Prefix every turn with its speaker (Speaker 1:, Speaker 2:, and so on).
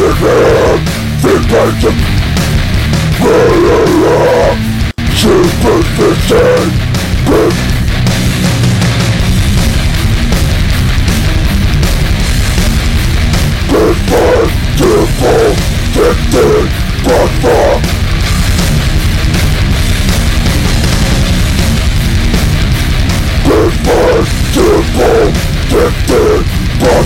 Speaker 1: Superman, Superstition, Big to fall, victory, but fuck Big Five fall, Fifteen but